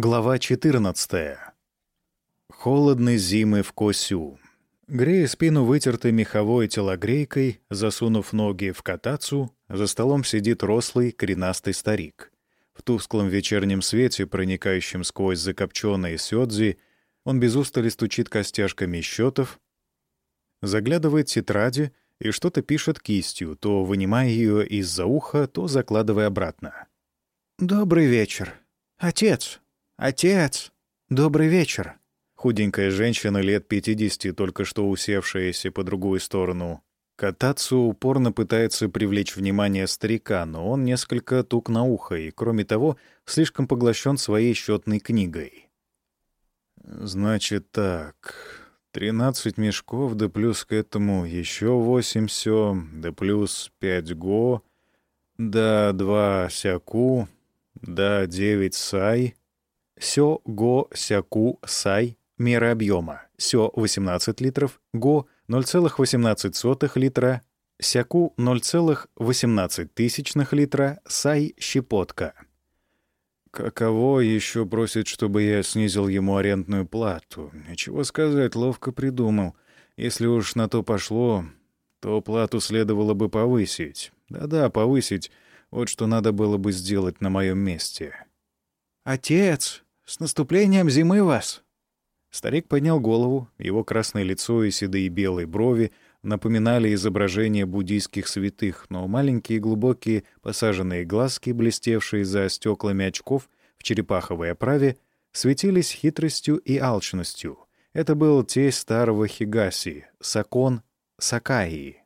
Глава 14. Холодной зимы в Косю. Грея спину вытертой меховой телогрейкой, засунув ноги в катацу, за столом сидит рослый, коренастый старик. В тусклом вечернем свете, проникающем сквозь закопченные сёдзи, он без устали стучит костяшками счетов, заглядывает в тетради и что-то пишет кистью, то вынимая ее из-за уха, то закладывая обратно. «Добрый вечер. Отец!» «Отец! Добрый вечер!» Худенькая женщина лет пятидесяти, только что усевшаяся по другую сторону. Катацу упорно пытается привлечь внимание старика, но он несколько тук на ухо и, кроме того, слишком поглощен своей счетной книгой. «Значит так, тринадцать мешков, да плюс к этому еще восемь сё, да плюс пять го, да два сяку, да девять сай, Сё, го, сяку, сай — мера объема. Сё — 18 литров, го — 0,18 литра, сяку — 0,18 тысячных литра, сай — щепотка. Каково еще просит, чтобы я снизил ему арендную плату? Ничего сказать, ловко придумал. Если уж на то пошло, то плату следовало бы повысить. Да-да, повысить. Вот что надо было бы сделать на моем месте. «Отец!» «С наступлением зимы вас!» Старик поднял голову, его красное лицо и седые белые брови напоминали изображения буддийских святых, но маленькие глубокие посаженные глазки, блестевшие за стеклами очков в черепаховой оправе, светились хитростью и алчностью. Это был тесть старого Хигаси, Сакон Сакаи.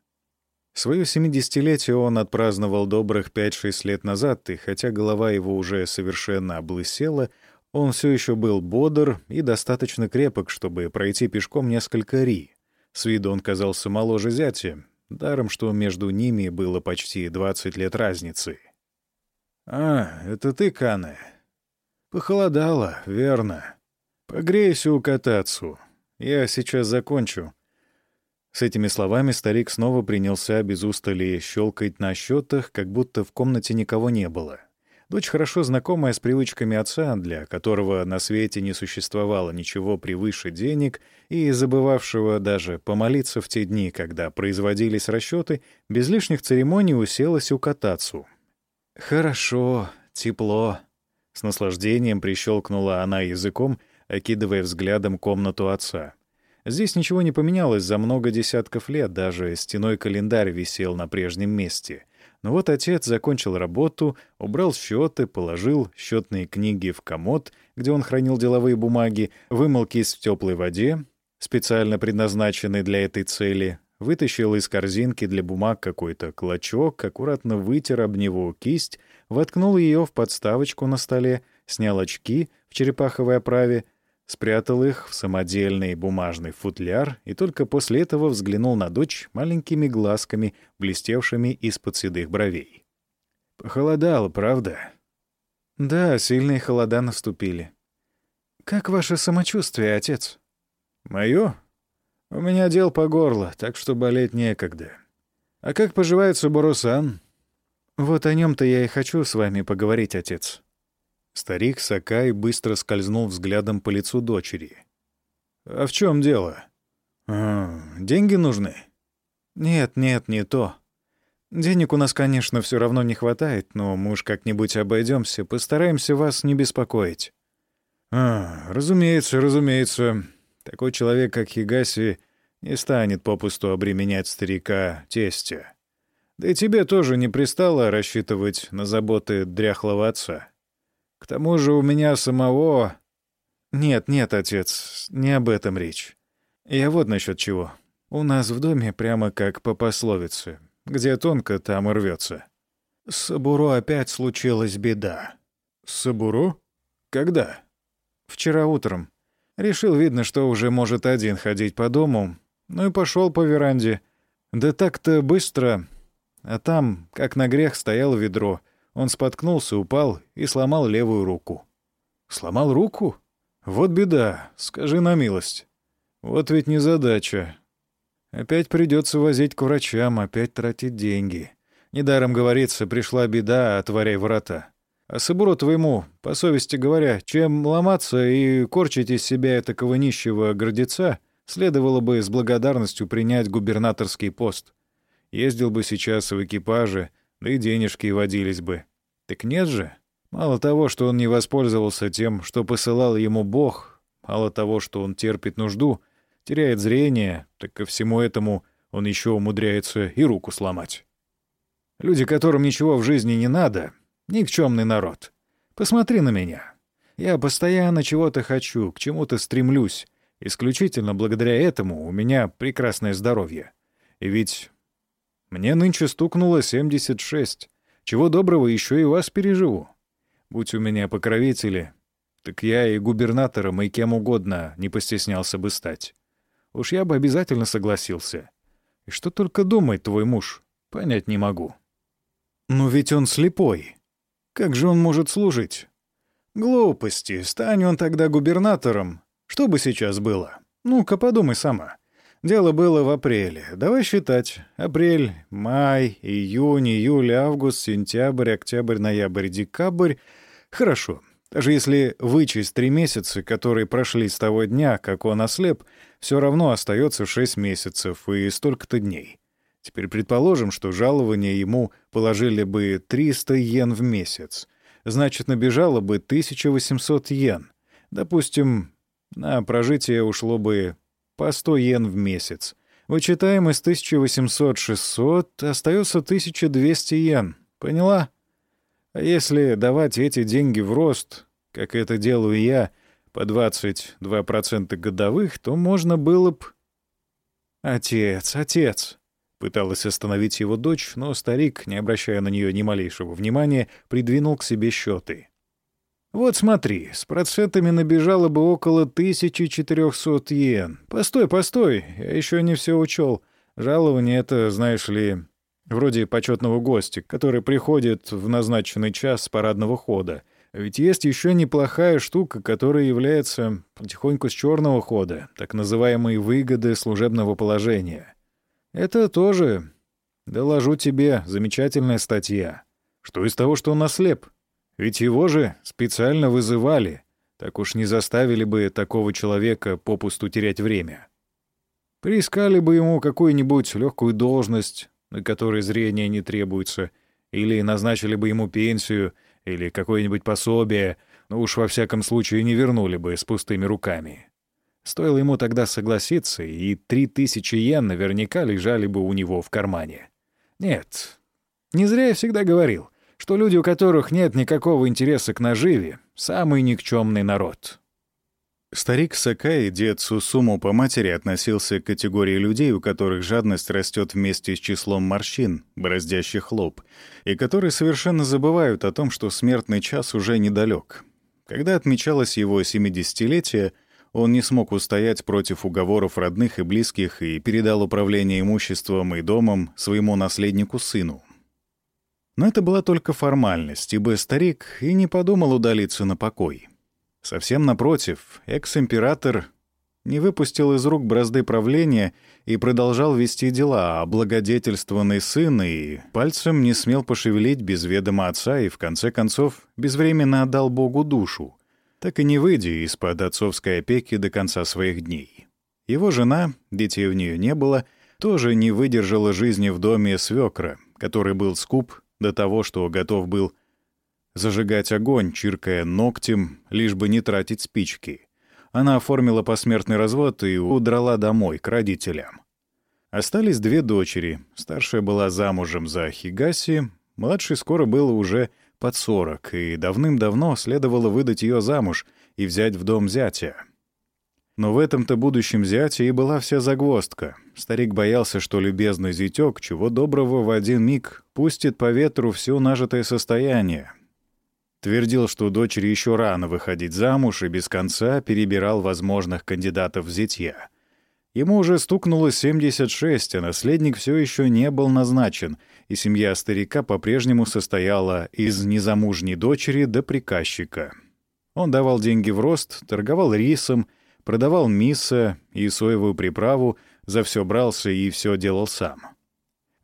Свое семидесятилетие он отпраздновал добрых 5-6 лет назад, и хотя голова его уже совершенно облысела, он все еще был бодр и достаточно крепок, чтобы пройти пешком несколько ри. С виду он казался моложе зятя, даром, что между ними было почти 20 лет разницы. «А, это ты, Кане?» «Похолодало, верно. Погрейся у катацу. Я сейчас закончу». С этими словами старик снова принялся без устали щелкать на счетах, как будто в комнате никого не было. Дочь, хорошо знакомая с привычками отца, для которого на свете не существовало ничего превыше денег и забывавшего даже помолиться в те дни, когда производились расчеты, без лишних церемоний уселась у катацу. «Хорошо, тепло», — с наслаждением прищелкнула она языком, окидывая взглядом комнату отца. Здесь ничего не поменялось за много десятков лет, даже стеной календарь висел на прежнем месте — но вот отец закончил работу, убрал счеты, положил счетные книги в комод, где он хранил деловые бумаги, вымыл кисть в теплой воде, специально предназначенный для этой цели, вытащил из корзинки для бумаг какой-то клочок, аккуратно вытер об него кисть, воткнул ее в подставочку на столе, снял очки в черепаховой оправе, спрятал их в самодельный бумажный футляр и только после этого взглянул на дочь маленькими глазками, блестевшими из-под седых бровей. «Похолодало, правда?» «Да, сильные холода наступили. Как ваше самочувствие, отец?» «Мое? У меня дел по горло, так что болеть некогда. А как поживает Субурусан?» «Вот о нем то я и хочу с вами поговорить, отец». Старик Сакай быстро скользнул взглядом по лицу дочери. «А в чем дело? А, деньги нужны?» «Нет, нет, не то. Денег у нас, конечно, все равно не хватает, но мы уж как-нибудь обойдемся, постараемся вас не беспокоить». «А, разумеется, разумеется. Такой человек, как Хигаси, не станет попусту обременять старика тестя. Да и тебе тоже не пристало рассчитывать на заботы дряхлого отца». К тому же у меня самого... Нет, нет, отец, не об этом речь. Я вот насчет чего. У нас в доме прямо как по пословице. Где тонко, там и рвется. С Сабуру опять случилась беда. С Сабуру? Когда? Вчера утром. Решил, видно, что уже может один ходить по дому. Ну и пошел по веранде. Да так-то быстро. А там, как на грех, стояло ведро — он споткнулся, упал и сломал левую руку. Сломал руку? Вот беда, скажи на милость. Вот ведь незадача. Опять придется возить к врачам, опять тратить деньги. Недаром говорится, пришла беда, отворяй врата. А Сыбуру твоему, по совести говоря, чем ломаться и корчить из себя этакого нищего гордеца, следовало бы с благодарностью принять губернаторский пост. Ездил бы сейчас в экипаже, да и денежки водились бы. Так нет же. Мало того, что он не воспользовался тем, что посылал ему Бог, мало того, что он терпит нужду, теряет зрение, так ко всему этому он еще умудряется и руку сломать. Люди, которым ничего в жизни не надо, никчемный народ. Посмотри на меня. Я постоянно чего-то хочу, к чему-то стремлюсь. Исключительно благодаря этому у меня прекрасное здоровье. И ведь мне нынче стукнуло 76. Чего доброго еще и вас переживу. Будь у меня покровители, так я и губернатором, и кем угодно не постеснялся бы стать. Уж я бы обязательно согласился. И что только думает твой муж, понять не могу. Но ведь он слепой. Как же он может служить? Глупости. Стань он тогда губернатором. Что бы сейчас было? Ну-ка, подумай сама. Дело было в апреле. Давай считать. Апрель, май, июнь, июль, август, сентябрь, октябрь, ноябрь, декабрь. Хорошо. Даже если вычесть три месяца, которые прошли с того дня, как он ослеп, все равно остается шесть месяцев и столько-то дней. Теперь предположим, что жалование ему положили бы 300 йен в месяц. Значит, набежало бы 1800 йен. Допустим, на прожитие ушло бы по 100 йен в месяц. Вычитаем из 1800-600, остается 1200 йен. Поняла? А если давать эти деньги в рост, как это делаю я, по 22% годовых, то можно было б... Отец, отец, Пыталась остановить его дочь, но старик, не обращая на нее ни малейшего внимания, придвинул к себе счеты. «Вот смотри, с процентами набежало бы около 1400 йен. Постой, постой, я еще не все учел. Жалование — это, знаешь ли, вроде почетного гостя, который приходит в назначенный час с парадного хода. Ведь есть еще неплохая штука, которая является потихоньку с черного хода, так называемые выгоды служебного положения. Это тоже, доложу тебе, замечательная статья. Что из того, что он ослеп? Ведь его же специально вызывали. Так уж не заставили бы такого человека попусту терять время. Приискали бы ему какую-нибудь легкую должность, на которой зрение не требуется, или назначили бы ему пенсию, или какое-нибудь пособие, но уж во всяком случае не вернули бы с пустыми руками. Стоило ему тогда согласиться, и три тысячи йен наверняка лежали бы у него в кармане. Нет, не зря я всегда говорил, что люди, у которых нет никакого интереса к наживе, — самый никчемный народ. Старик Сакай, дед Сусуму по матери, относился к категории людей, у которых жадность растет вместе с числом морщин, бороздящих лоб, и которые совершенно забывают о том, что смертный час уже недалек. Когда отмечалось его 70-летие, он не смог устоять против уговоров родных и близких и передал управление имуществом и домом своему наследнику-сыну. Но это была только формальность, ибо старик и не подумал удалиться на покой. Совсем напротив, экс-император не выпустил из рук бразды правления и продолжал вести дела, а благодетельствованный сын и пальцем не смел пошевелить без ведома отца и, в конце концов, безвременно отдал Богу душу, так и не выйдя из-под отцовской опеки до конца своих дней. Его жена, детей у нее не было, тоже не выдержала жизни в доме свекра, который был скуп до того, что готов был зажигать огонь, чиркая ногтем, лишь бы не тратить спички. Она оформила посмертный развод и удрала домой, к родителям. Остались две дочери. Старшая была замужем за Хигаси, младший скоро было уже под сорок, и давным-давно следовало выдать ее замуж и взять в дом зятя. Но в этом-то будущем зяте и была вся загвоздка. Старик боялся, что любезный зятек, чего доброго в один миг, пустит по ветру все нажитое состояние. Твердил, что дочери еще рано выходить замуж, и без конца перебирал возможных кандидатов в зятья. Ему уже стукнуло 76, а наследник все еще не был назначен — и семья старика по-прежнему состояла из незамужней дочери до приказчика. Он давал деньги в рост, торговал рисом, продавал мисо и соевую приправу, за все брался и все делал сам.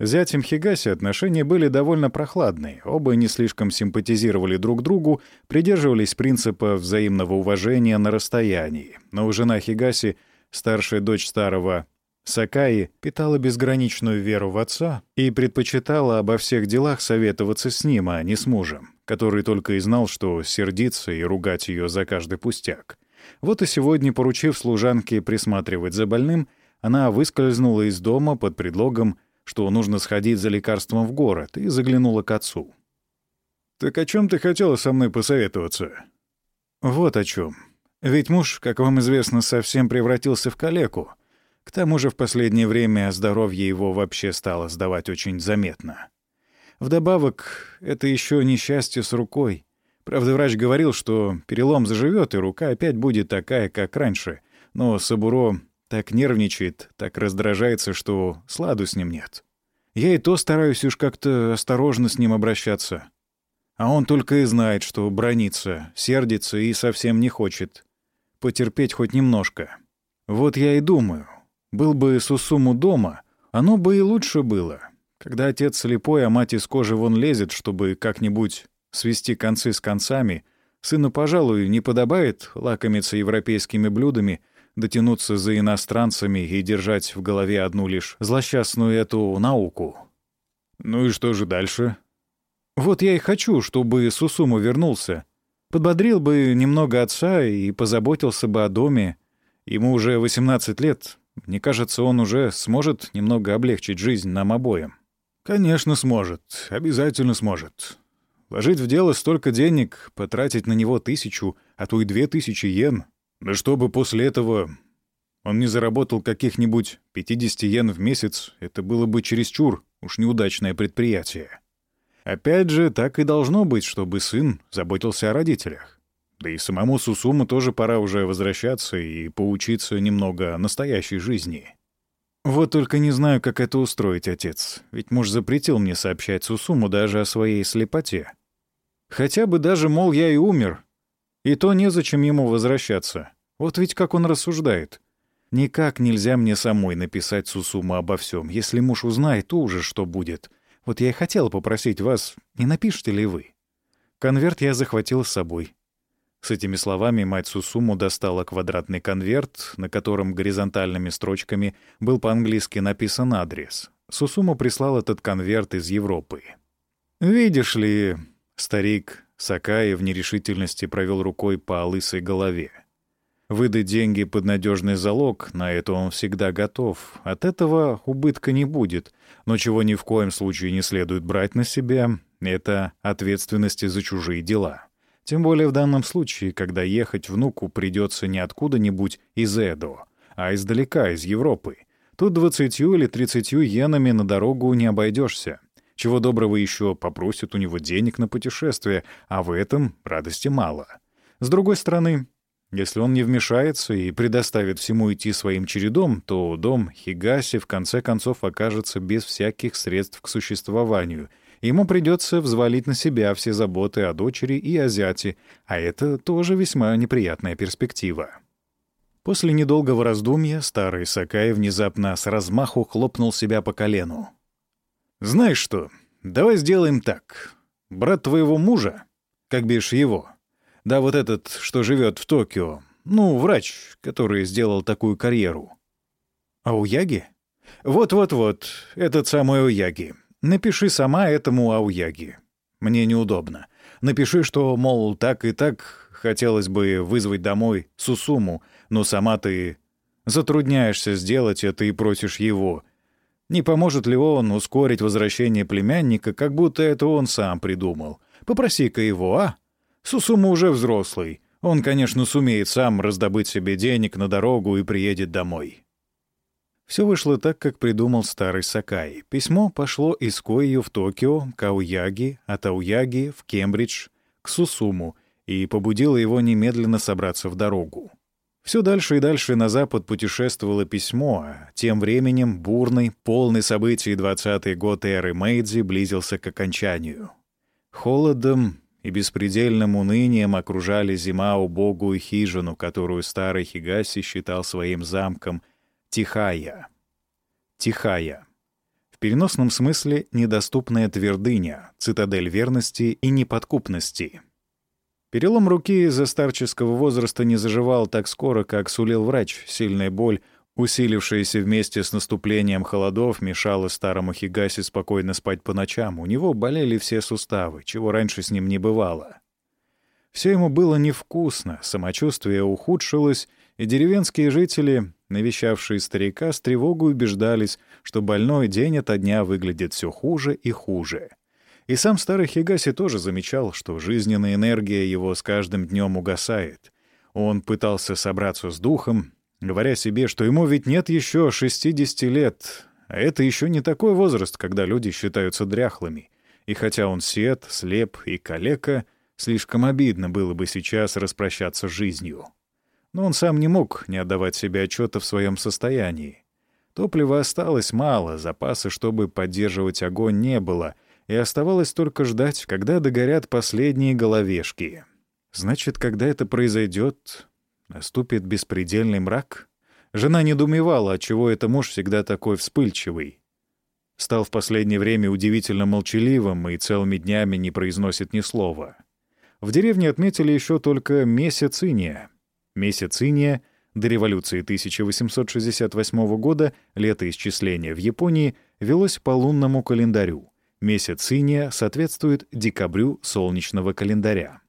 С зятем Хигаси отношения были довольно прохладные, оба не слишком симпатизировали друг другу, придерживались принципа взаимного уважения на расстоянии. Но жена Хигаси, старшая дочь старого Сакаи, питала безграничную веру в отца и предпочитала обо всех делах советоваться с ним, а не с мужем, который только и знал, что сердиться и ругать ее за каждый пустяк. Вот и сегодня, поручив служанке присматривать за больным, она выскользнула из дома под предлогом что нужно сходить за лекарством в город, и заглянула к отцу. «Так о чем ты хотела со мной посоветоваться?» «Вот о чем. Ведь муж, как вам известно, совсем превратился в калеку. К тому же в последнее время здоровье его вообще стало сдавать очень заметно. Вдобавок, это еще несчастье с рукой. Правда, врач говорил, что перелом заживет, и рука опять будет такая, как раньше. Но Сабуро так нервничает, так раздражается, что сладу с ним нет. Я и то стараюсь уж как-то осторожно с ним обращаться. А он только и знает, что бронится, сердится и совсем не хочет. Потерпеть хоть немножко. Вот я и думаю, был бы Сусуму дома, оно бы и лучше было. Когда отец слепой, а мать из кожи вон лезет, чтобы как-нибудь свести концы с концами, сыну, пожалуй, не подобает лакомиться европейскими блюдами — дотянуться за иностранцами и держать в голове одну лишь злосчастную эту науку. Ну и что же дальше? Вот я и хочу, чтобы Сусуму вернулся. Подбодрил бы немного отца и позаботился бы о доме. Ему уже 18 лет. Мне кажется, он уже сможет немного облегчить жизнь нам обоим. Конечно, сможет. Обязательно сможет. Вложить в дело столько денег, потратить на него тысячу, а то и две тысячи йен — да чтобы после этого он не заработал каких-нибудь 50 йен в месяц, это было бы чересчур уж неудачное предприятие. Опять же, так и должно быть, чтобы сын заботился о родителях. Да и самому Сусуму тоже пора уже возвращаться и поучиться немного настоящей жизни. Вот только не знаю, как это устроить, отец. Ведь муж запретил мне сообщать Сусуму даже о своей слепоте. Хотя бы даже, мол, я и умер, и то незачем ему возвращаться. Вот ведь как он рассуждает. Никак нельзя мне самой написать Сусума обо всем. Если муж узнает, то уже что будет. Вот я и хотела попросить вас, не напишите ли вы? Конверт я захватил с собой. С этими словами мать Сусуму достала квадратный конверт, на котором горизонтальными строчками был по-английски написан адрес. Сусума прислал этот конверт из Европы. «Видишь ли, старик Сакаи в нерешительности провел рукой по лысой голове. Выдать деньги под надежный залог, на это он всегда готов. От этого убытка не будет. Но чего ни в коем случае не следует брать на себя, это ответственности за чужие дела. Тем более в данном случае, когда ехать внуку придется не откуда-нибудь из Эдо, а издалека, из Европы. Тут двадцатью или тридцатью йенами на дорогу не обойдешься. Чего доброго еще попросят у него денег на путешествие, а в этом радости мало. С другой стороны, если он не вмешается и предоставит всему идти своим чередом, то дом Хигаси в конце концов окажется без всяких средств к существованию. Ему придется взвалить на себя все заботы о дочери и о зяте, а это тоже весьма неприятная перспектива. После недолгого раздумья старый Сакай внезапно с размаху хлопнул себя по колену. «Знаешь что, давай сделаем так. Брат твоего мужа, как бишь его, да вот этот, что живет в Токио, ну, врач, который сделал такую карьеру». «А у Яги?» «Вот-вот-вот, этот самый Ауяги. Напиши сама этому Ауяги. Мне неудобно. Напиши, что, мол, так и так хотелось бы вызвать домой Сусуму, но сама ты затрудняешься сделать это и просишь его, не поможет ли он ускорить возвращение племянника, как будто это он сам придумал? Попроси-ка его, а? Сусума уже взрослый. Он, конечно, сумеет сам раздобыть себе денег на дорогу и приедет домой. Все вышло так, как придумал старый Сакай. Письмо пошло из Коию в Токио, к Ауяги, от Ауяги в Кембридж, к Сусуму, и побудило его немедленно собраться в дорогу. Все дальше и дальше на запад путешествовало письмо, а тем временем бурный, полный событий двадцатый год эры Мэйдзи близился к окончанию. Холодом и беспредельным унынием окружали зима убогую хижину, которую старый Хигаси считал своим замком Тихая. Тихая. В переносном смысле недоступная твердыня, цитадель верности и неподкупности. Перелом руки из-за старческого возраста не заживал так скоро, как сулил врач. Сильная боль, усилившаяся вместе с наступлением холодов, мешала старому Хигаси спокойно спать по ночам. У него болели все суставы, чего раньше с ним не бывало. Все ему было невкусно, самочувствие ухудшилось, и деревенские жители, навещавшие старика, с тревогой убеждались, что больной день ото дня выглядит все хуже и хуже. И сам старый Хигаси тоже замечал, что жизненная энергия его с каждым днем угасает. Он пытался собраться с духом, говоря себе, что ему ведь нет еще 60 лет, а это еще не такой возраст, когда люди считаются дряхлыми. И хотя он сед, слеп и калека — Слишком обидно было бы сейчас распрощаться с жизнью. Но он сам не мог не отдавать себе отчета в своем состоянии. Топлива осталось мало, запасы, чтобы поддерживать огонь, не было, и оставалось только ждать, когда догорят последние головешки. Значит, когда это произойдет, наступит беспредельный мрак? Жена недоумевала, отчего это муж всегда такой вспыльчивый. Стал в последнее время удивительно молчаливым и целыми днями не произносит ни слова. В деревне отметили еще только месяц иния. Месяц иния до революции 1868 года летоисчисление в Японии велось по лунному календарю. Месяц иния соответствует декабрю солнечного календаря.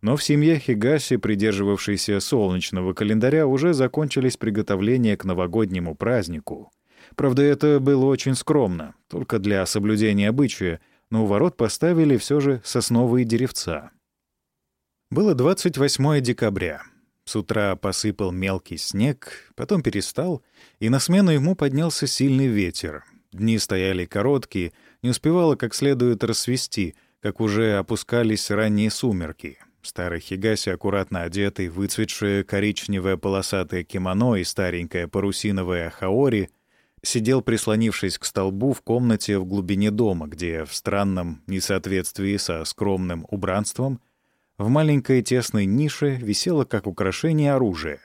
Но в семье Хигаси, придерживавшейся солнечного календаря, уже закончились приготовления к новогоднему празднику. Правда, это было очень скромно, только для соблюдения обычая, но у ворот поставили все же сосновые деревца. Было 28 декабря. С утра посыпал мелкий снег, потом перестал, и на смену ему поднялся сильный ветер. Дни стояли короткие, не успевало как следует рассвести, как уже опускались ранние сумерки. Старый Хигаси, аккуратно одетый, выцветшее коричневое полосатое кимоно и старенькая парусиновая хаори, сидел, прислонившись к столбу в комнате в глубине дома, где в странном несоответствии со скромным убранством — в маленькой тесной нише висело как украшение оружие.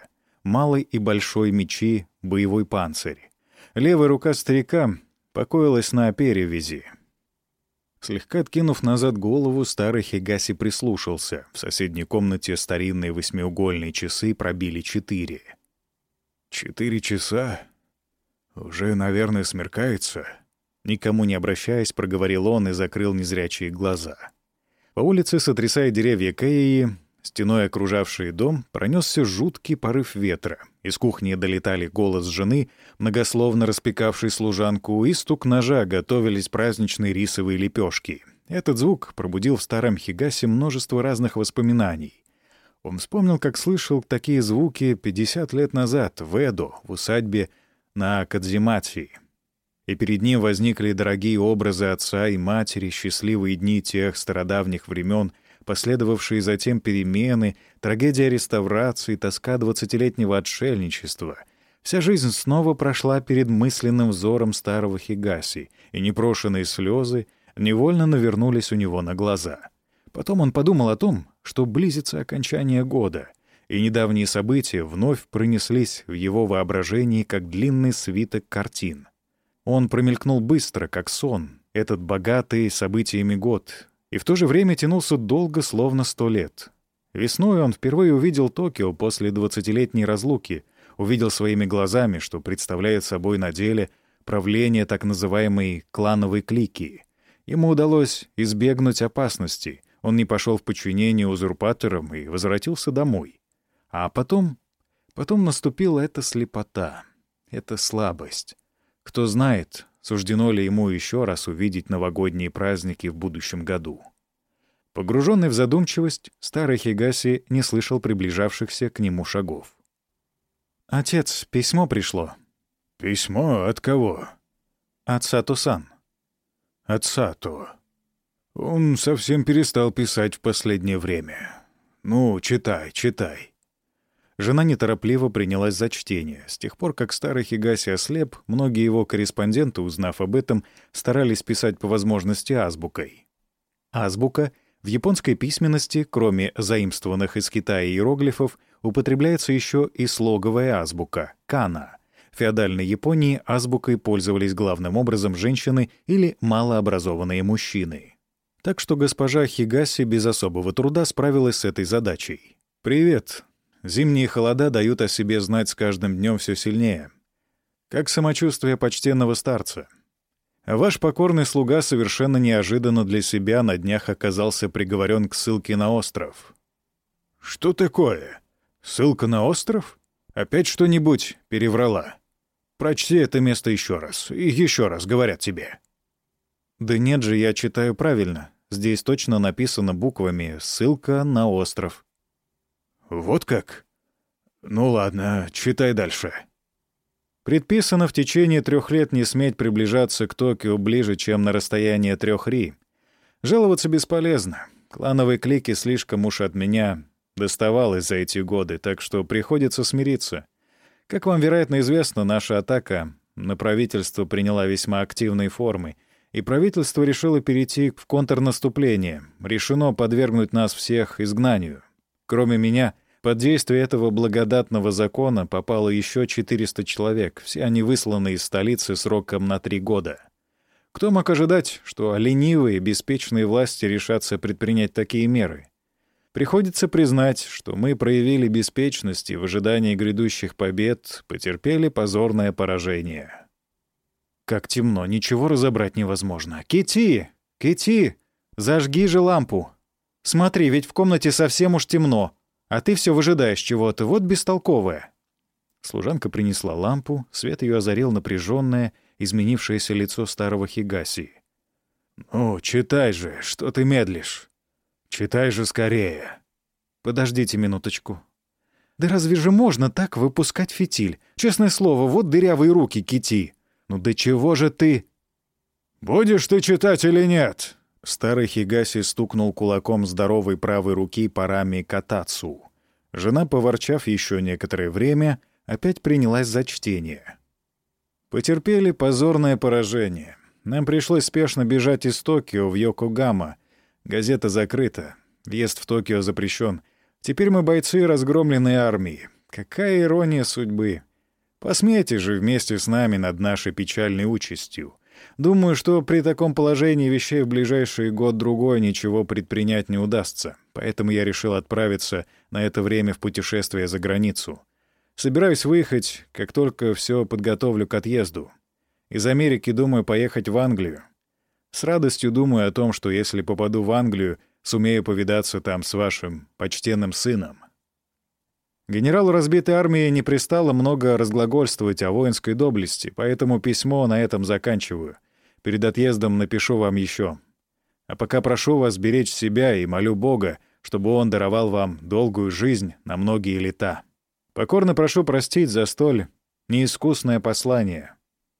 Малый и большой мечи, боевой панцирь. Левая рука старика покоилась на перевязи. Слегка откинув назад голову, старый Хигаси прислушался. В соседней комнате старинные восьмиугольные часы пробили четыре. «Четыре часа? Уже, наверное, смеркается?» Никому не обращаясь, проговорил он и закрыл незрячие глаза. По улице, сотрясая деревья Кэи, стеной окружавшие дом, пронесся жуткий порыв ветра. Из кухни долетали голос жены, многословно распекавшей служанку, и стук ножа готовились праздничные рисовые лепешки. Этот звук пробудил в старом Хигасе множество разных воспоминаний. Он вспомнил, как слышал такие звуки 50 лет назад в Эдо, в усадьбе на Кадзимати — и перед ним возникли дорогие образы отца и матери, счастливые дни тех стародавних времен, последовавшие затем перемены, трагедия реставрации, тоска двадцатилетнего отшельничества. Вся жизнь снова прошла перед мысленным взором старого Хигаси, и непрошенные слезы невольно навернулись у него на глаза. Потом он подумал о том, что близится окончание года, и недавние события вновь пронеслись в его воображении, как длинный свиток картин — он промелькнул быстро, как сон, этот богатый событиями год, и в то же время тянулся долго, словно сто лет. Весной он впервые увидел Токио после двадцатилетней разлуки, увидел своими глазами, что представляет собой на деле правление так называемой клановой клики. Ему удалось избегнуть опасности, он не пошел в подчинение узурпаторам и возвратился домой. А потом... Потом наступила эта слепота, эта слабость. Кто знает, суждено ли ему еще раз увидеть новогодние праздники в будущем году. Погруженный в задумчивость, старый Хигаси не слышал приближавшихся к нему шагов. «Отец, письмо пришло». «Письмо от кого?» «От Сато-сан». «От Сато. Он совсем перестал писать в последнее время. Ну, читай, читай». Жена неторопливо принялась за чтение. С тех пор, как старый Хигаси ослеп, многие его корреспонденты, узнав об этом, старались писать по возможности азбукой. Азбука в японской письменности, кроме заимствованных из Китая иероглифов, употребляется еще и слоговая азбука — кана. В феодальной Японии азбукой пользовались главным образом женщины или малообразованные мужчины. Так что госпожа Хигаси без особого труда справилась с этой задачей. «Привет. Зимние холода дают о себе знать с каждым днем все сильнее. Как самочувствие почтенного старца?» Ваш покорный слуга совершенно неожиданно для себя на днях оказался приговорен к ссылке на остров. «Что такое? Ссылка на остров? Опять что-нибудь переврала? Прочти это место еще раз. И еще раз, говорят тебе». «Да нет же, я читаю правильно. Здесь точно написано буквами «ссылка на остров». «Вот как? Ну ладно, читай дальше». Предписано в течение трех лет не сметь приближаться к Токио ближе, чем на расстояние трех ри. Жаловаться бесполезно. Клановые клики слишком уж от меня доставалось за эти годы, так что приходится смириться. Как вам, вероятно, известно, наша атака на правительство приняла весьма активные формы, и правительство решило перейти в контрнаступление, решено подвергнуть нас всех изгнанию. Кроме меня — под действие этого благодатного закона попало еще 400 человек, все они высланы из столицы сроком на три года. Кто мог ожидать, что ленивые, беспечные власти решатся предпринять такие меры? Приходится признать, что мы проявили беспечность и в ожидании грядущих побед потерпели позорное поражение. Как темно, ничего разобрать невозможно. «Кити! Кити! Зажги же лампу! Смотри, ведь в комнате совсем уж темно!» А ты все выжидаешь чего-то, вот бестолковая». Служанка принесла лампу, свет ее озарил напряженное, изменившееся лицо старого Хигаси. «Ну, читай же, что ты медлишь? Читай же скорее!» «Подождите минуточку». «Да разве же можно так выпускать фитиль? Честное слово, вот дырявые руки кити. Ну до чего же ты...» «Будешь ты читать или нет?» Старый Хигаси стукнул кулаком здоровой правой руки по раме Катацу. Жена, поворчав еще некоторое время, опять принялась за чтение. Потерпели позорное поражение. Нам пришлось спешно бежать из Токио в Йокогама. Газета закрыта. Въезд в Токио запрещен. Теперь мы бойцы разгромленной армии. Какая ирония судьбы. Посмейте же вместе с нами над нашей печальной участью. Думаю, что при таком положении вещей в ближайший год-другой ничего предпринять не удастся, поэтому я решил отправиться на это время в путешествие за границу. Собираюсь выехать, как только все подготовлю к отъезду. Из Америки думаю поехать в Англию. С радостью думаю о том, что если попаду в Англию, сумею повидаться там с вашим почтенным сыном. Генералу разбитой армии не пристало много разглагольствовать о воинской доблести, поэтому письмо на этом заканчиваю. Перед отъездом напишу вам еще. А пока прошу вас беречь себя и молю Бога, чтобы Он даровал вам долгую жизнь на многие лета. Покорно прошу простить за столь неискусное послание.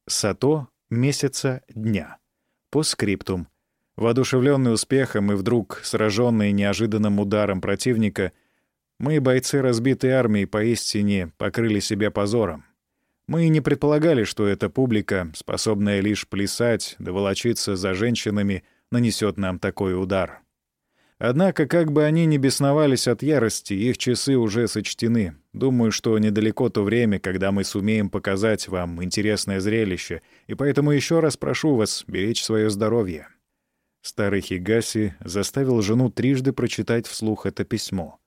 Сато месяца дня. По скриптум. Воодушевленный успехом и вдруг сраженный неожиданным ударом противника — мы, бойцы разбитой армии, поистине покрыли себя позором. Мы не предполагали, что эта публика, способная лишь плясать да волочиться за женщинами, нанесет нам такой удар. Однако, как бы они ни бесновались от ярости, их часы уже сочтены. Думаю, что недалеко то время, когда мы сумеем показать вам интересное зрелище, и поэтому еще раз прошу вас беречь свое здоровье». Старый Хигаси заставил жену трижды прочитать вслух это письмо —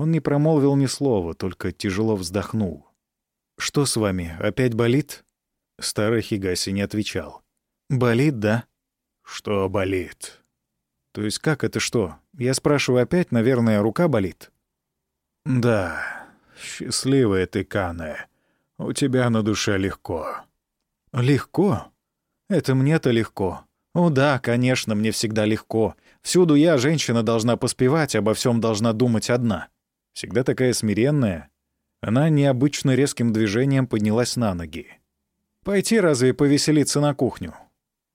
он не промолвил ни слова, только тяжело вздохнул. «Что с вами, опять болит?» Старый Хигаси не отвечал. «Болит, да?» «Что болит?» «То есть как это что? Я спрашиваю опять, наверное, рука болит?» «Да, счастливая ты, Кане. У тебя на душе легко». «Легко? Это мне-то легко. О да, конечно, мне всегда легко. Всюду я, женщина, должна поспевать, обо всем должна думать одна всегда такая смиренная. Она необычно резким движением поднялась на ноги. «Пойти разве повеселиться на кухню?»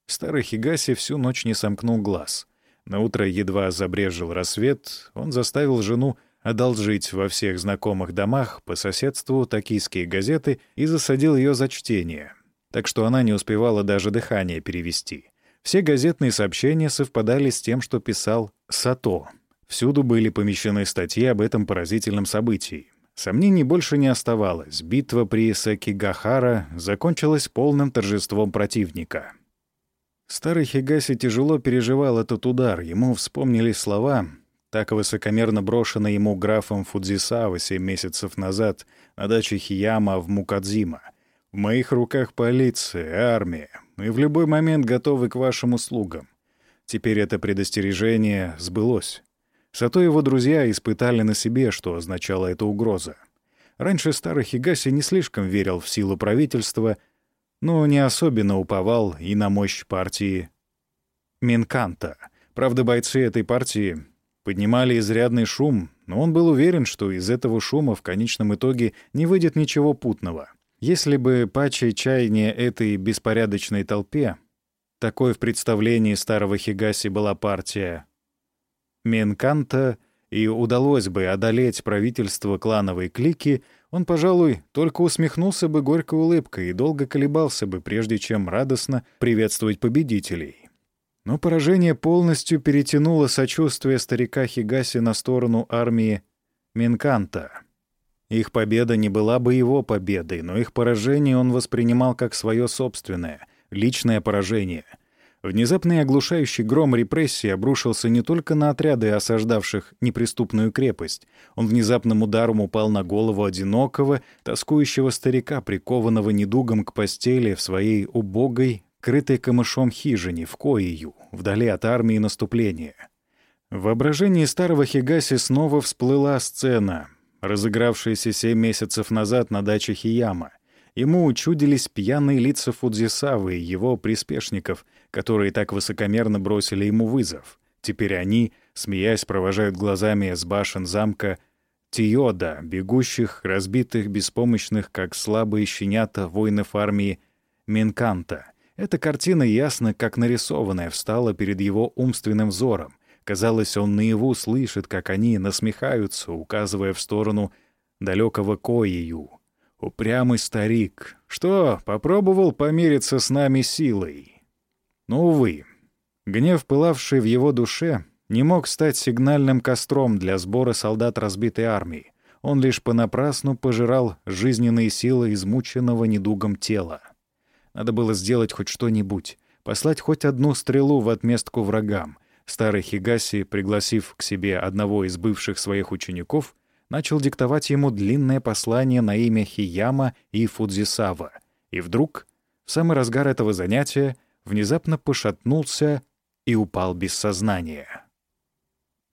Старый Хигаси всю ночь не сомкнул глаз. На утро едва забрежил рассвет, он заставил жену одолжить во всех знакомых домах по соседству токийские газеты и засадил ее за чтение. Так что она не успевала даже дыхание перевести. Все газетные сообщения совпадали с тем, что писал Сато, Всюду были помещены статьи об этом поразительном событии. Сомнений больше не оставалось. Битва при Сакигахара закончилась полным торжеством противника. Старый Хигаси тяжело переживал этот удар. Ему вспомнились слова, так высокомерно брошенные ему графом Фудзисава семь месяцев назад на даче Хияма в Мукадзима. «В моих руках полиция, армия. Мы в любой момент готовы к вашим услугам». Теперь это предостережение сбылось. Сато и его друзья испытали на себе, что означала эта угроза. Раньше старый Хигаси не слишком верил в силу правительства, но не особенно уповал и на мощь партии Минканта. Правда, бойцы этой партии поднимали изрядный шум, но он был уверен, что из этого шума в конечном итоге не выйдет ничего путного. Если бы паче чаяния этой беспорядочной толпе, такой в представлении старого Хигаси была партия Менканта и удалось бы одолеть правительство клановой клики, он, пожалуй, только усмехнулся бы горькой улыбкой и долго колебался бы, прежде чем радостно приветствовать победителей. Но поражение полностью перетянуло сочувствие старика Хигаси на сторону армии Минканта. Их победа не была бы его победой, но их поражение он воспринимал как свое собственное, личное поражение — Внезапный оглушающий гром репрессий обрушился не только на отряды, осаждавших неприступную крепость. Он внезапным ударом упал на голову одинокого, тоскующего старика, прикованного недугом к постели в своей убогой, крытой камышом хижине в Коию, вдали от армии наступления. В воображении старого Хигаси снова всплыла сцена, разыгравшаяся семь месяцев назад на даче Хияма — Ему учудились пьяные лица Фудзисавы и его приспешников, которые так высокомерно бросили ему вызов. Теперь они, смеясь, провожают глазами с башен замка Тиода, бегущих, разбитых, беспомощных, как слабые щенята воинов армии Минканта. Эта картина ясно, как нарисованная, встала перед его умственным взором. Казалось, он наяву слышит, как они насмехаются, указывая в сторону далекого Коию. Упрямый старик. Что, попробовал помириться с нами силой? Но, увы, гнев, пылавший в его душе, не мог стать сигнальным костром для сбора солдат разбитой армии. Он лишь понапрасну пожирал жизненные силы измученного недугом тела. Надо было сделать хоть что-нибудь, послать хоть одну стрелу в отместку врагам. Старый Хигаси, пригласив к себе одного из бывших своих учеников, начал диктовать ему длинное послание на имя Хияма и Фудзисава. И вдруг, в самый разгар этого занятия, внезапно пошатнулся и упал без сознания.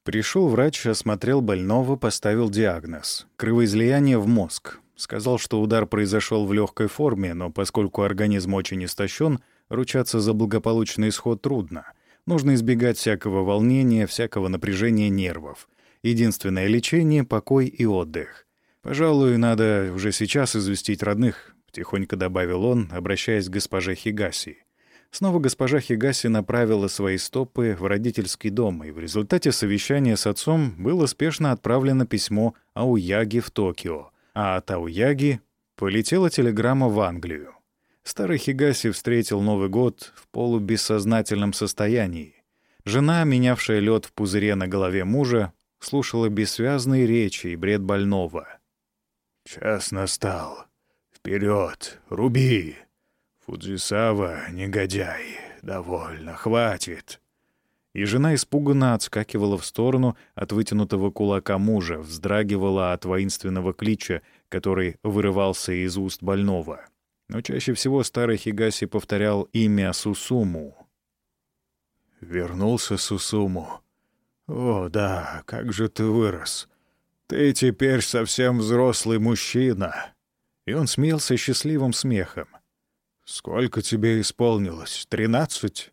Пришел врач, осмотрел больного, поставил диагноз — кровоизлияние в мозг. Сказал, что удар произошел в легкой форме, но поскольку организм очень истощен, ручаться за благополучный исход трудно. Нужно избегать всякого волнения, всякого напряжения нервов. Единственное лечение — покой и отдых. Пожалуй, надо уже сейчас известить родных, — тихонько добавил он, обращаясь к госпоже Хигаси. Снова госпожа Хигаси направила свои стопы в родительский дом, и в результате совещания с отцом было спешно отправлено письмо Ауяги в Токио, а от Ауяги полетела телеграмма в Англию. Старый Хигаси встретил Новый год в полубессознательном состоянии. Жена, менявшая лед в пузыре на голове мужа, слушала бессвязные речи и бред больного. «Час настал. Вперед! Руби! Фудзисава, негодяй! Довольно, хватит!» И жена испуганно отскакивала в сторону от вытянутого кулака мужа, вздрагивала от воинственного клича, который вырывался из уст больного. Но чаще всего старый Хигаси повторял имя Сусуму. «Вернулся Сусуму. «О, да, как же ты вырос. Ты теперь совсем взрослый мужчина». И он смеялся счастливым смехом. «Сколько тебе исполнилось? Тринадцать?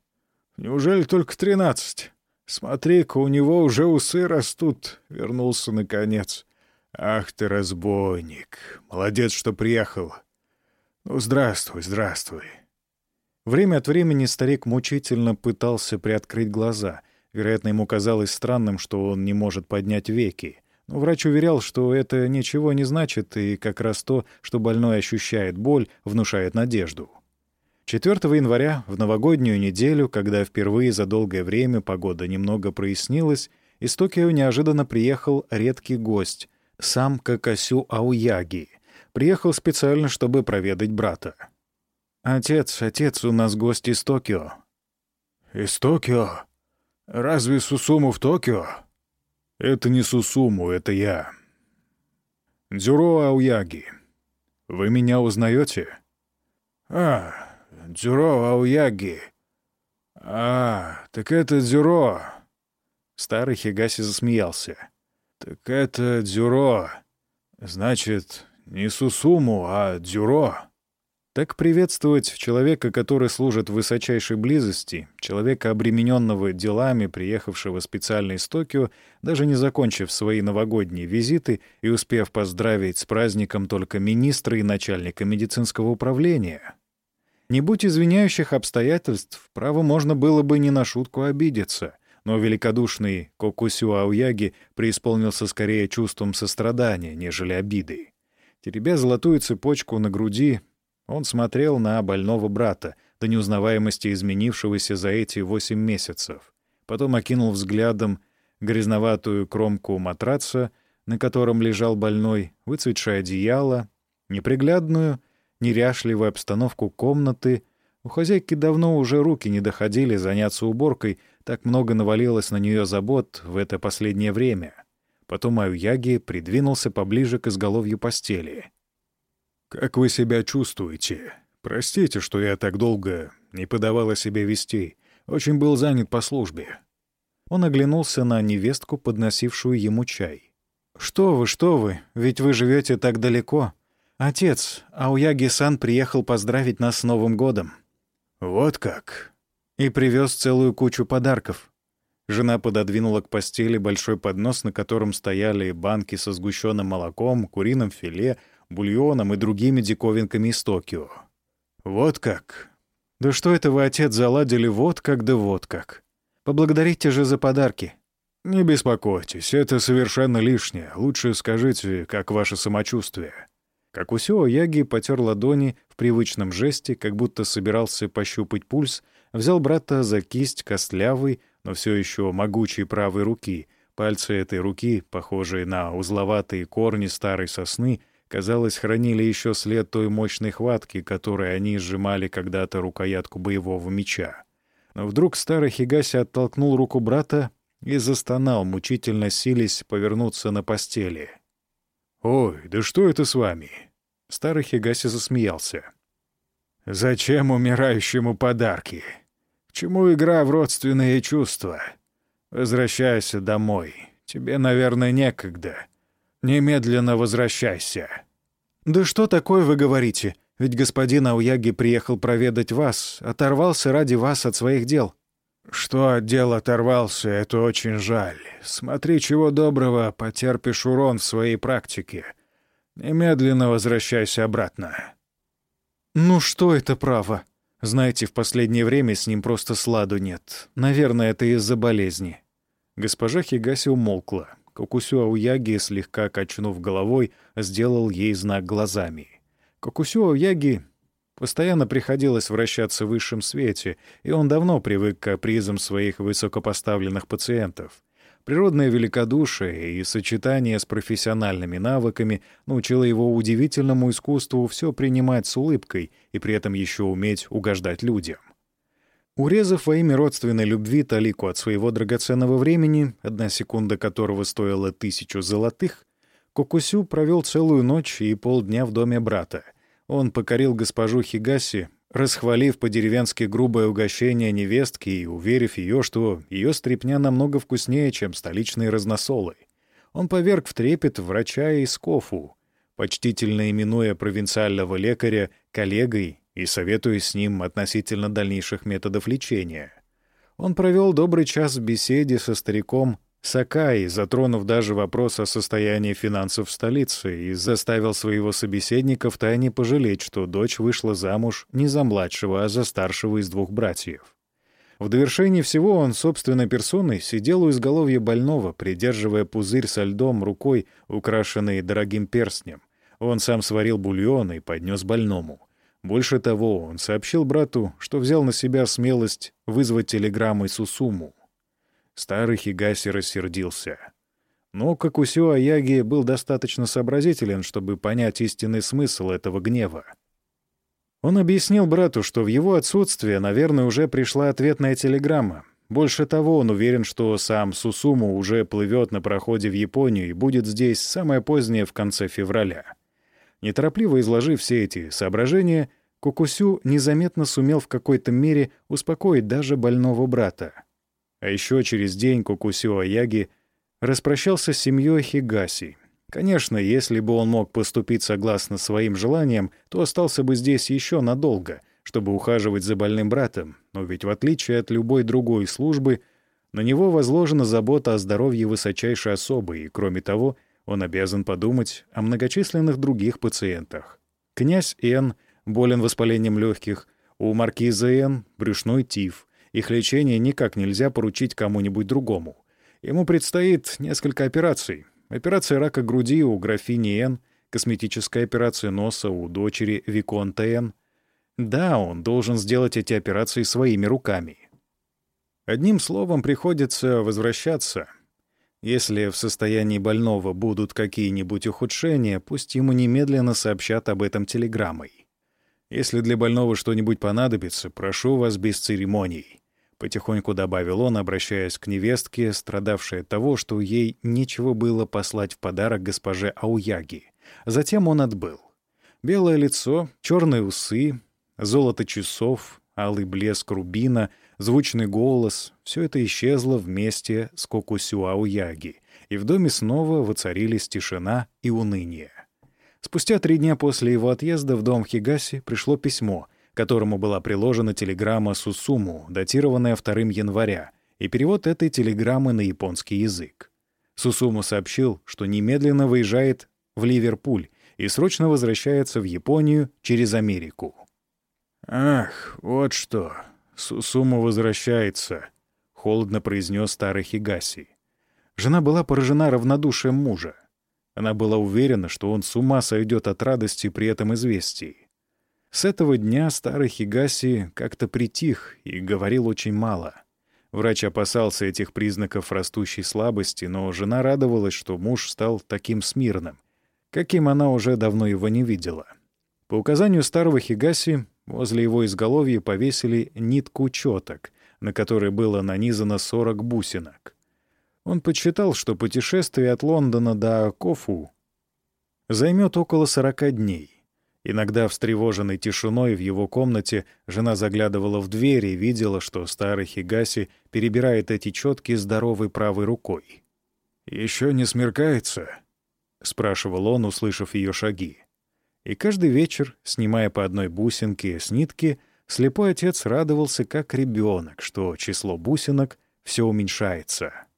Неужели только тринадцать? Смотри-ка, у него уже усы растут», — вернулся наконец. «Ах ты, разбойник! Молодец, что приехал. Ну, здравствуй, здравствуй». Время от времени старик мучительно пытался приоткрыть глаза — Вероятно, ему казалось странным, что он не может поднять веки. Но врач уверял, что это ничего не значит, и как раз то, что больной ощущает боль, внушает надежду. 4 января, в новогоднюю неделю, когда впервые за долгое время погода немного прояснилась, из Токио неожиданно приехал редкий гость сам Какасю Ауяги. Приехал специально, чтобы проведать брата. «Отец, отец, у нас гость из Токио». «Из Токио? Разве Сусуму в Токио?» «Это не Сусуму, это я. Дзюро Ауяги. Вы меня узнаете?» «А, Дзюро Ауяги. А, так это Дзюро». Старый Хигаси засмеялся. «Так это Дзюро. Значит, не Сусуму, а Дзюро». Так приветствовать человека, который служит в высочайшей близости, человека, обремененного делами, приехавшего специально из Токио, даже не закончив свои новогодние визиты и успев поздравить с праздником только министра и начальника медицинского управления. Не будь извиняющих обстоятельств, право можно было бы не на шутку обидеться, но великодушный Кокусю Ауяги преисполнился скорее чувством сострадания, нежели обидой. Теребя золотую цепочку на груди, он смотрел на больного брата, до неузнаваемости изменившегося за эти восемь месяцев. Потом окинул взглядом грязноватую кромку матраца, на котором лежал больной, выцветшее одеяло, неприглядную, неряшливую обстановку комнаты. У хозяйки давно уже руки не доходили заняться уборкой, так много навалилось на нее забот в это последнее время. Потом Аюяги придвинулся поближе к изголовью постели. «Как вы себя чувствуете? Простите, что я так долго не подавала себе вести. Очень был занят по службе». Он оглянулся на невестку, подносившую ему чай. «Что вы, что вы, ведь вы живете так далеко. Отец, Ауяги-сан приехал поздравить нас с Новым годом». «Вот как?» И привез целую кучу подарков. Жена пододвинула к постели большой поднос, на котором стояли банки со сгущенным молоком, куриным филе, бульоном и другими диковинками из Токио. «Вот как!» «Да что это вы, отец, заладили вот как да вот как! Поблагодарите же за подарки!» «Не беспокойтесь, это совершенно лишнее. Лучше скажите, как ваше самочувствие». Как Усё Яги потер ладони в привычном жесте, как будто собирался пощупать пульс, взял брата за кисть костлявой, но все еще могучей правой руки. Пальцы этой руки, похожие на узловатые корни старой сосны, казалось, хранили еще след той мощной хватки, которой они сжимали когда-то рукоятку боевого меча. Но вдруг старый Хигаси оттолкнул руку брата и застонал, мучительно сились повернуться на постели. «Ой, да что это с вами?» Старый Хигаси засмеялся. «Зачем умирающему подарки? Чему игра в родственные чувства? Возвращайся домой. Тебе, наверное, некогда. Немедленно возвращайся». «Да что такое вы говорите? Ведь господин Ауяги приехал проведать вас, оторвался ради вас от своих дел». «Что от дел оторвался, это очень жаль. Смотри, чего доброго, потерпишь урон в своей практике. Немедленно возвращайся обратно». «Ну что это право? Знаете, в последнее время с ним просто сладу нет. Наверное, это из-за болезни». Госпожа Хигаси умолкла. Кокусю Ауяги, слегка качнув головой, сделал ей знак глазами. Кокусю Ауяги постоянно приходилось вращаться в высшем свете, и он давно привык к капризам своих высокопоставленных пациентов. Природное великодушие и сочетание с профессиональными навыками научило его удивительному искусству все принимать с улыбкой и при этом еще уметь угождать людям. Урезав во имя родственной любви талику от своего драгоценного времени, одна секунда которого стоила тысячу золотых, Кокусю провел целую ночь и полдня в доме брата. Он покорил госпожу Хигаси, расхвалив по-деревенски грубое угощение невестки и уверив ее, что ее стряпня намного вкуснее, чем столичные разносолы. Он поверг в трепет врача из Кофу, почтительно именуя провинциального лекаря коллегой и советуясь с ним относительно дальнейших методов лечения. Он провел добрый час в беседе со стариком Сакаи, затронув даже вопрос о состоянии финансов в столице, и заставил своего собеседника втайне пожалеть, что дочь вышла замуж не за младшего, а за старшего из двух братьев. В довершении всего он собственной персоной сидел у изголовья больного, придерживая пузырь со льдом рукой, украшенный дорогим перстнем. Он сам сварил бульон и поднес больному. Больше того, он сообщил брату, что взял на себя смелость вызвать телеграммой Сусуму. Старый Хигаси рассердился. Но Кокусю Аяги был достаточно сообразителен, чтобы понять истинный смысл этого гнева. Он объяснил брату, что в его отсутствие, наверное, уже пришла ответная телеграмма. Больше того, он уверен, что сам Сусуму уже плывет на проходе в Японию и будет здесь самое позднее в конце февраля. Неторопливо изложив все эти соображения, Кукусю незаметно сумел в какой-то мере успокоить даже больного брата. А еще через день Кукусю Аяги распрощался с семьей Хигаси. Конечно, если бы он мог поступить согласно своим желаниям, то остался бы здесь еще надолго, чтобы ухаживать за больным братом, но ведь в отличие от любой другой службы, на него возложена забота о здоровье высочайшей особы, и, кроме того, он обязан подумать о многочисленных других пациентах. Князь Н болен воспалением легких, у маркиза Н брюшной тиф. Их лечение никак нельзя поручить кому-нибудь другому. Ему предстоит несколько операций. Операция рака груди у графини Н, косметическая операция носа у дочери Виконта Н. Да, он должен сделать эти операции своими руками. Одним словом, приходится возвращаться — если в состоянии больного будут какие-нибудь ухудшения, пусть ему немедленно сообщат об этом телеграммой. Если для больного что-нибудь понадобится, прошу вас без церемоний. Потихоньку добавил он, обращаясь к невестке, страдавшей от того, что ей нечего было послать в подарок госпоже Ауяги. Затем он отбыл. Белое лицо, черные усы, золото часов, алый блеск рубина — звучный голос — все это исчезло вместе с Кокусюауяги, и в доме снова воцарились тишина и уныние. Спустя три дня после его отъезда в дом Хигаси пришло письмо, которому была приложена телеграмма Сусуму, датированная 2 января, и перевод этой телеграммы на японский язык. Сусуму сообщил, что немедленно выезжает в Ливерпуль и срочно возвращается в Японию через Америку. «Ах, вот что!» «Сумма возвращается», — холодно произнес старый Хигаси. Жена была поражена равнодушием мужа. Она была уверена, что он с ума сойдет от радости при этом известии. С этого дня старый Хигаси как-то притих и говорил очень мало. Врач опасался этих признаков растущей слабости, но жена радовалась, что муж стал таким смирным, каким она уже давно его не видела. По указанию старого Хигаси Возле его изголовья повесили нитку четок, на которой было нанизано 40 бусинок. Он подсчитал, что путешествие от Лондона до Кофу займет около 40 дней. Иногда, встревоженной тишиной в его комнате, жена заглядывала в дверь и видела, что старый Хигаси перебирает эти четки здоровой правой рукой. «Еще не смеркается?» — спрашивал он, услышав ее шаги. И каждый вечер, снимая по одной бусинке с нитки, слепой отец радовался как ребенок, что число бусинок все уменьшается.